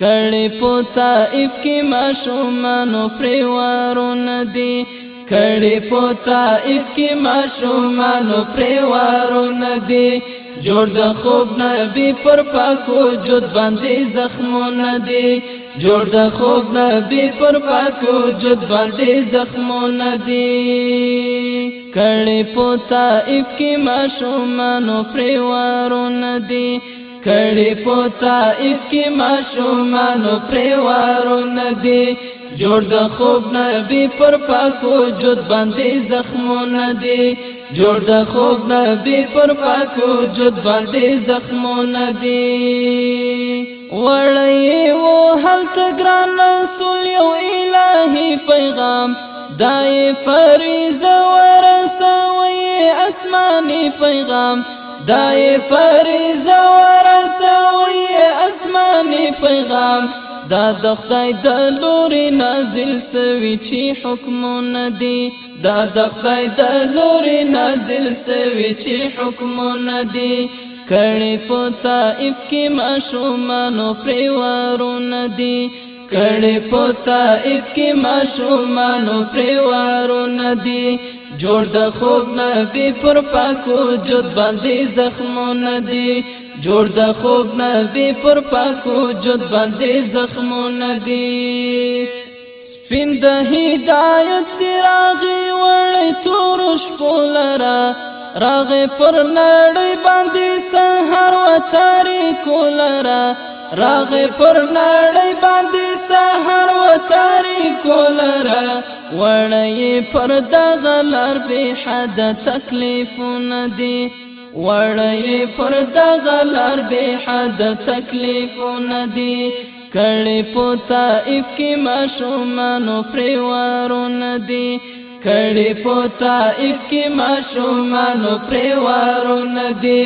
کړي پوتا اف کې ماشومانو پریوارونه دي کړي پوتا اف کې ماشومانو پریوارونه دي جوړ د خوب نبی پر پاکو جود باندې زخمونه دي جوړ د خوب نبی پر پاکو جود باندې زخمونه دي کړي پوتا اف کې ماشومانو پریوارونه دي کړي پوتا اف کې ماشومانو پریوارو ندي جوړ د خوب نبی پر پاکو جود باندې زخمونه دي جوړ د خوب نبی پر پاکو جود باندې زخمونه دي وړي وو هلت ګران رسول یو الهي پیغام دای فریضه ورسوي اسماني پیغام خدای فریض ورسوي اسماني پیغام دا د خدای د لوري نازل سوي چې حکم ندي دا د خدای د لوري نازل سوي چې حکم ندي کړي پتا اف کې ماشومانو پریوارو ندي کړي پتا اف کې ماشومانو پریوارو ندي جوړ د خوب نبی پر پاکو جود باندې زخمونه دي جوړ د خوب نبی پر پاکو جود باندې زخمونه دي سپین د هدایت چراغ وړي تور شپولرا راغ پر نړۍ باندې سحر و تاریکو لرا راغ پر نړۍ باندې سحر و تاریکو وړی پر دغه لار به حد تکلیفونه دي وړی پر دغه لار به حد تکلیفونه دي کړي پوتا اف کې ماشومانو پریوارونه دي کړي پوتا اف کې ماشومانو پریوارونه دي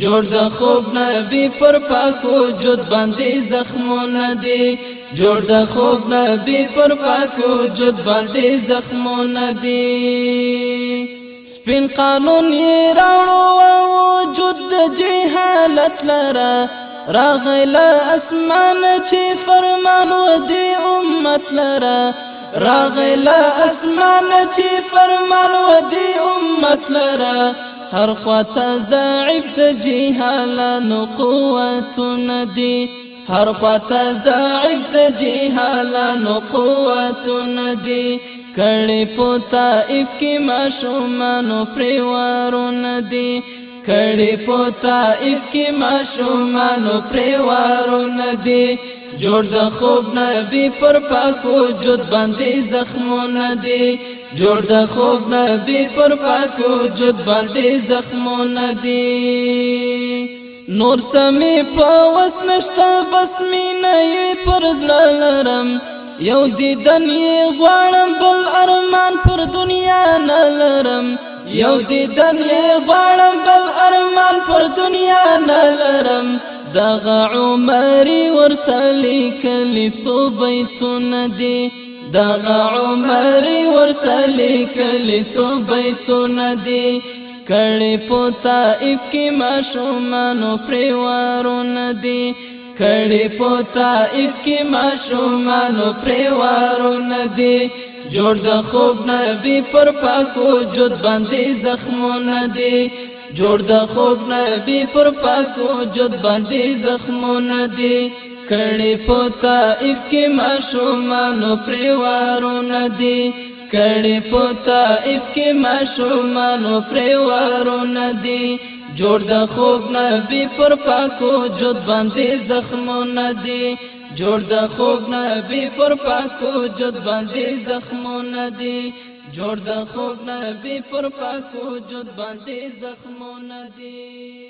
جوړ د خوب نبی پر پاکو جود باندې زخمونه دي جوړ د خوب نبی پر پاکو جود باندې زخمونه دي سپین قانون یې راړو وجود د جهالت لرا راغل اسمان چې فرمان و دی امت لرا راغل اسمان چې فرمان و دی امت لرا هر خواته ضعیف د جهالانو قوتونه دي هر خواته ضعیف د جهالانو قوتونه دي کړي پوتا اف کې ماشومانو پریوارونه دي کړي پوتا اف کې ماشومانو پریوارونه دي جوړ د خوب نبی پر پاکو جوت باندې زخمونه دي جوړ د خوب نبی پر پاکو جوت باندې زخمونه دي نور سمې پاوس نشتا بس مې نه پرز لرم یو دیدن یې غواړم بل ارمان پر دنیا نه لرم یو دیدن یې غواړم بل ارمان پر دنیا نه لرم دغه عمر ورته لیکلی څو بیتونه دي دغه عمر ورته لیکلی څو بیتونه دي کړي په طائف کې ماشومانو پریوارونه دي کړي په طائف کې ماشومانو پریوارونه دي جوړ د خوب نبی پر پاکو جد باندې زخمونه دي جوړ د خوب نبی پر پاکو جد باندې زخمونه دي کړي پوتا اف کې ماشومانو پریوارونه دي کړي پوتا اف کې ماشومانو پریوارونه دي جوړ د خوب نبی پر پاکو جد باندې زخمونه دي جوړ د خوب نبی پر پاکو جد باندې زخمونه دي جرد خوب نبی پر پاک وجود بندی زخمو ندی